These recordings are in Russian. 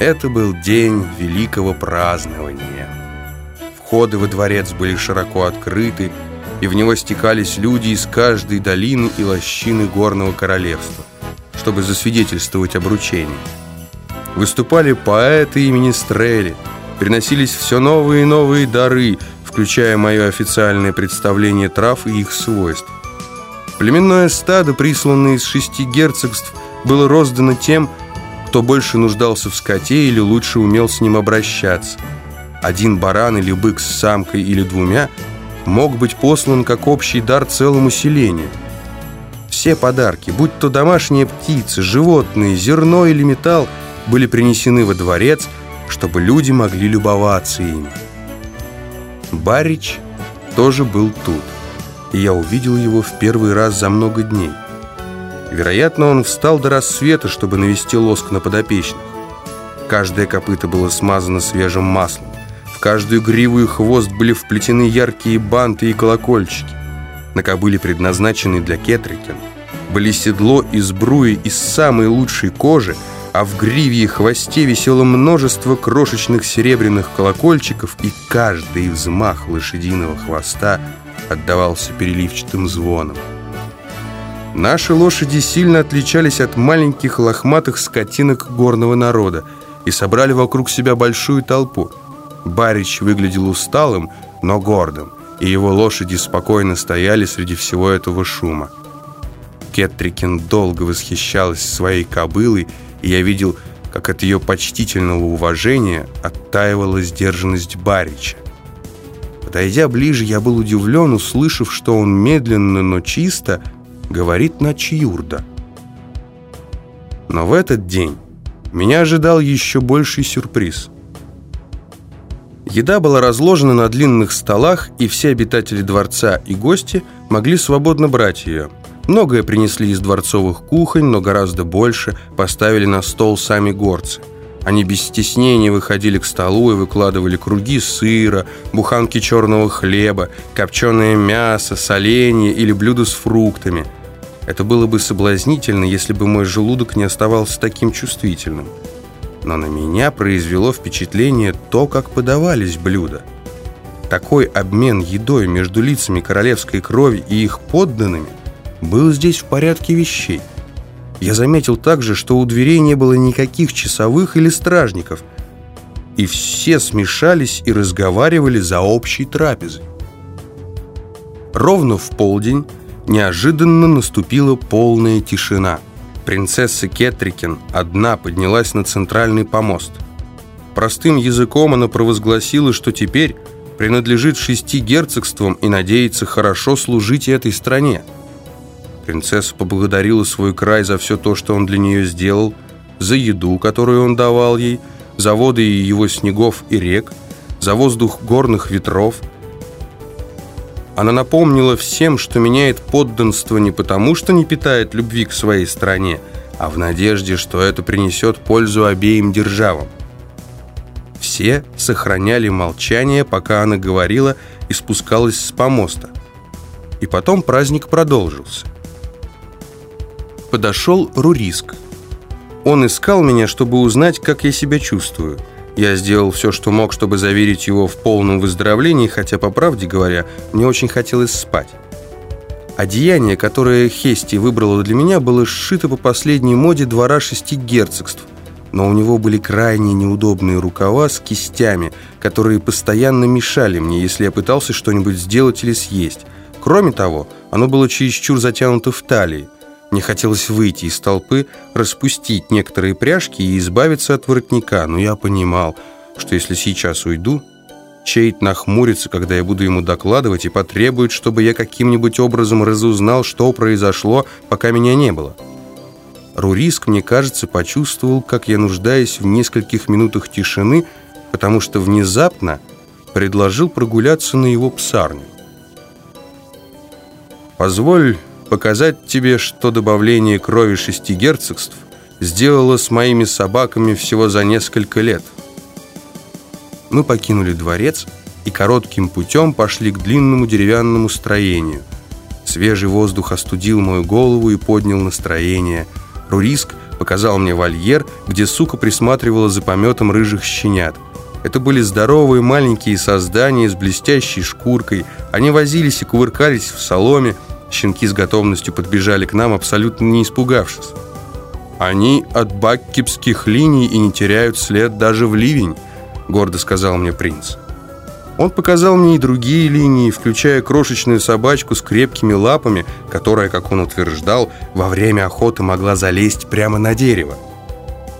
Это был день великого празднования. Входы во дворец были широко открыты, и в него стекались люди из каждой долины и лощины горного королевства, чтобы засвидетельствовать обручение. Выступали поэты и министрели, приносились все новые и новые дары, включая мое официальное представление трав и их свойств. Племенное стадо, присланное из шести герцогств, было роздано тем, кто больше нуждался в скоте или лучше умел с ним обращаться. Один баран или бык с самкой или двумя мог быть послан как общий дар целому селению. Все подарки, будь то домашние птицы, животные, зерно или металл, были принесены во дворец, чтобы люди могли любоваться ими. Барич тоже был тут и я увидел его в первый раз за много дней. Вероятно, он встал до рассвета, чтобы навести лоск на подопечных. Каждое копыто было смазано свежим маслом. В каждую гриву и хвост были вплетены яркие банты и колокольчики. На кобыле, предназначенной для кетрикен, были седло из бруи из самой лучшей кожи, а в гриве и хвосте висело множество крошечных серебряных колокольчиков, и каждый взмах лошадиного хвоста – отдавался переливчатым звоном. Наши лошади сильно отличались от маленьких лохматых скотинок горного народа и собрали вокруг себя большую толпу. Барич выглядел усталым, но гордым, и его лошади спокойно стояли среди всего этого шума. Кеттрикин долго восхищалась своей кобылой, и я видел, как от ее почтительного уважения оттаивала сдержанность Барича. Подойдя ближе, я был удивлен, услышав, что он медленно, но чисто говорит на чьюрда. Но в этот день меня ожидал еще больший сюрприз. Еда была разложена на длинных столах, и все обитатели дворца и гости могли свободно брать ее. Многое принесли из дворцовых кухонь, но гораздо больше поставили на стол сами горцы – они без стеснения выходили к столу и выкладывали круги сыра, буханки черного хлеба, копченое мясо, соленья или блюда с фруктами. Это было бы соблазнительно, если бы мой желудок не оставался таким чувствительным. Но на меня произвело впечатление то, как подавались блюда. Такой обмен едой между лицами королевской крови и их подданными был здесь в порядке вещей. Я заметил также, что у дверей не было никаких часовых или стражников, и все смешались и разговаривали за общей трапезой. Ровно в полдень неожиданно наступила полная тишина. Принцесса Кетрикен одна поднялась на центральный помост. Простым языком она провозгласила, что теперь принадлежит шести герцогствам и надеется хорошо служить этой стране. Принцесса поблагодарила свой край за все то, что он для нее сделал, за еду, которую он давал ей, за воды его снегов и рек, за воздух горных ветров. Она напомнила всем, что меняет подданство не потому, что не питает любви к своей стране, а в надежде, что это принесет пользу обеим державам. Все сохраняли молчание, пока она говорила и спускалась с помоста. И потом праздник продолжился подошел Руриск. Он искал меня, чтобы узнать, как я себя чувствую. Я сделал все, что мог, чтобы заверить его в полном выздоровлении, хотя, по правде говоря, мне очень хотелось спать. Одеяние, которое Хести выбрала для меня, было сшито по последней моде двора шести герцогств, но у него были крайне неудобные рукава с кистями, которые постоянно мешали мне, если я пытался что-нибудь сделать или съесть. Кроме того, оно было чересчур затянуто в талии. Мне хотелось выйти из толпы, распустить некоторые пряжки и избавиться от воротника, но я понимал, что если сейчас уйду, Чейт нахмурится, когда я буду ему докладывать, и потребует, чтобы я каким-нибудь образом разузнал, что произошло, пока меня не было. Руриск, мне кажется, почувствовал, как я нуждаюсь в нескольких минутах тишины, потому что внезапно предложил прогуляться на его псарню. «Позволь показать тебе, что добавление крови шести герцогств сделало с моими собаками всего за несколько лет. Мы покинули дворец и коротким путем пошли к длинному деревянному строению. Свежий воздух остудил мою голову и поднял настроение. Руриск Показал мне вольер, где сука присматривала за пометом рыжих щенят. Это были здоровые маленькие создания с блестящей шкуркой. Они возились и кувыркались в соломе. Щенки с готовностью подбежали к нам, абсолютно не испугавшись. «Они от баккипских линий и не теряют след даже в ливень», — гордо сказал мне принц. Он показал мне и другие линии, включая крошечную собачку с крепкими лапами, которая, как он утверждал, во время охоты могла залезть прямо на дерево.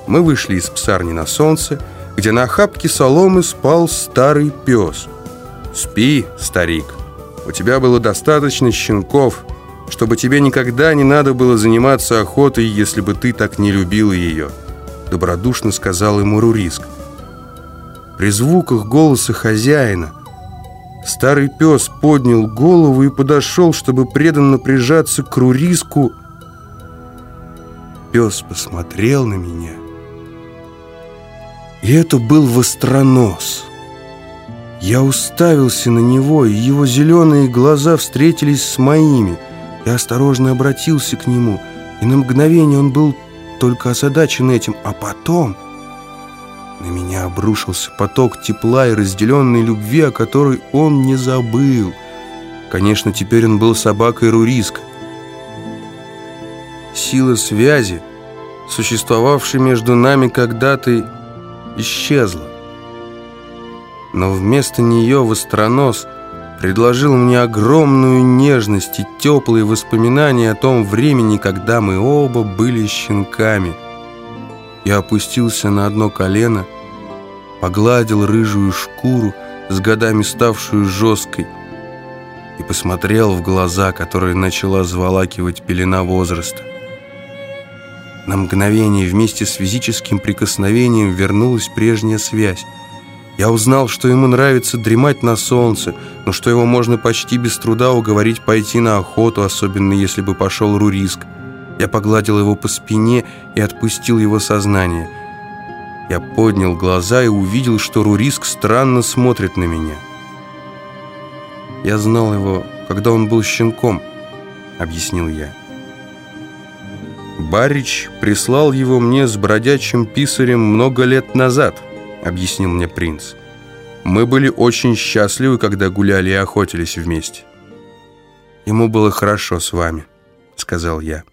Мы вышли из псарни на солнце, где на охапке соломы спал старый пес. «Спи, старик, у тебя было достаточно щенков, чтобы тебе никогда не надо было заниматься охотой, если бы ты так не любила ее», добродушно сказал ему Руриск. При звуках голоса хозяина старый пес поднял голову и подошел, чтобы преданно прижаться к Руриску. Пес посмотрел на меня, и это был востронос. Я уставился на него, и его зеленые глаза встретились с моими. Я осторожно обратился к нему, и на мгновение он был только озадачен этим, а потом... На меня обрушился поток тепла и разделенной любви, о которой он не забыл. Конечно, теперь он был собакой Руриска. Сила связи, существовавшей между нами когда-то, исчезла. Но вместо нее Востронос предложил мне огромную нежность и теплые воспоминания о том времени, когда мы оба были щенками – я опустился на одно колено, погладил рыжую шкуру, с годами ставшую жесткой, и посмотрел в глаза, которые начала заволакивать пелена возраста. На мгновение вместе с физическим прикосновением вернулась прежняя связь. Я узнал, что ему нравится дремать на солнце, но что его можно почти без труда уговорить пойти на охоту, особенно если бы пошел Руриск. Я погладил его по спине и отпустил его сознание. Я поднял глаза и увидел, что Руриск странно смотрит на меня. «Я знал его, когда он был щенком», — объяснил я. «Барич прислал его мне с бродячим писарем много лет назад», — объяснил мне принц. «Мы были очень счастливы, когда гуляли и охотились вместе». «Ему было хорошо с вами», — сказал я.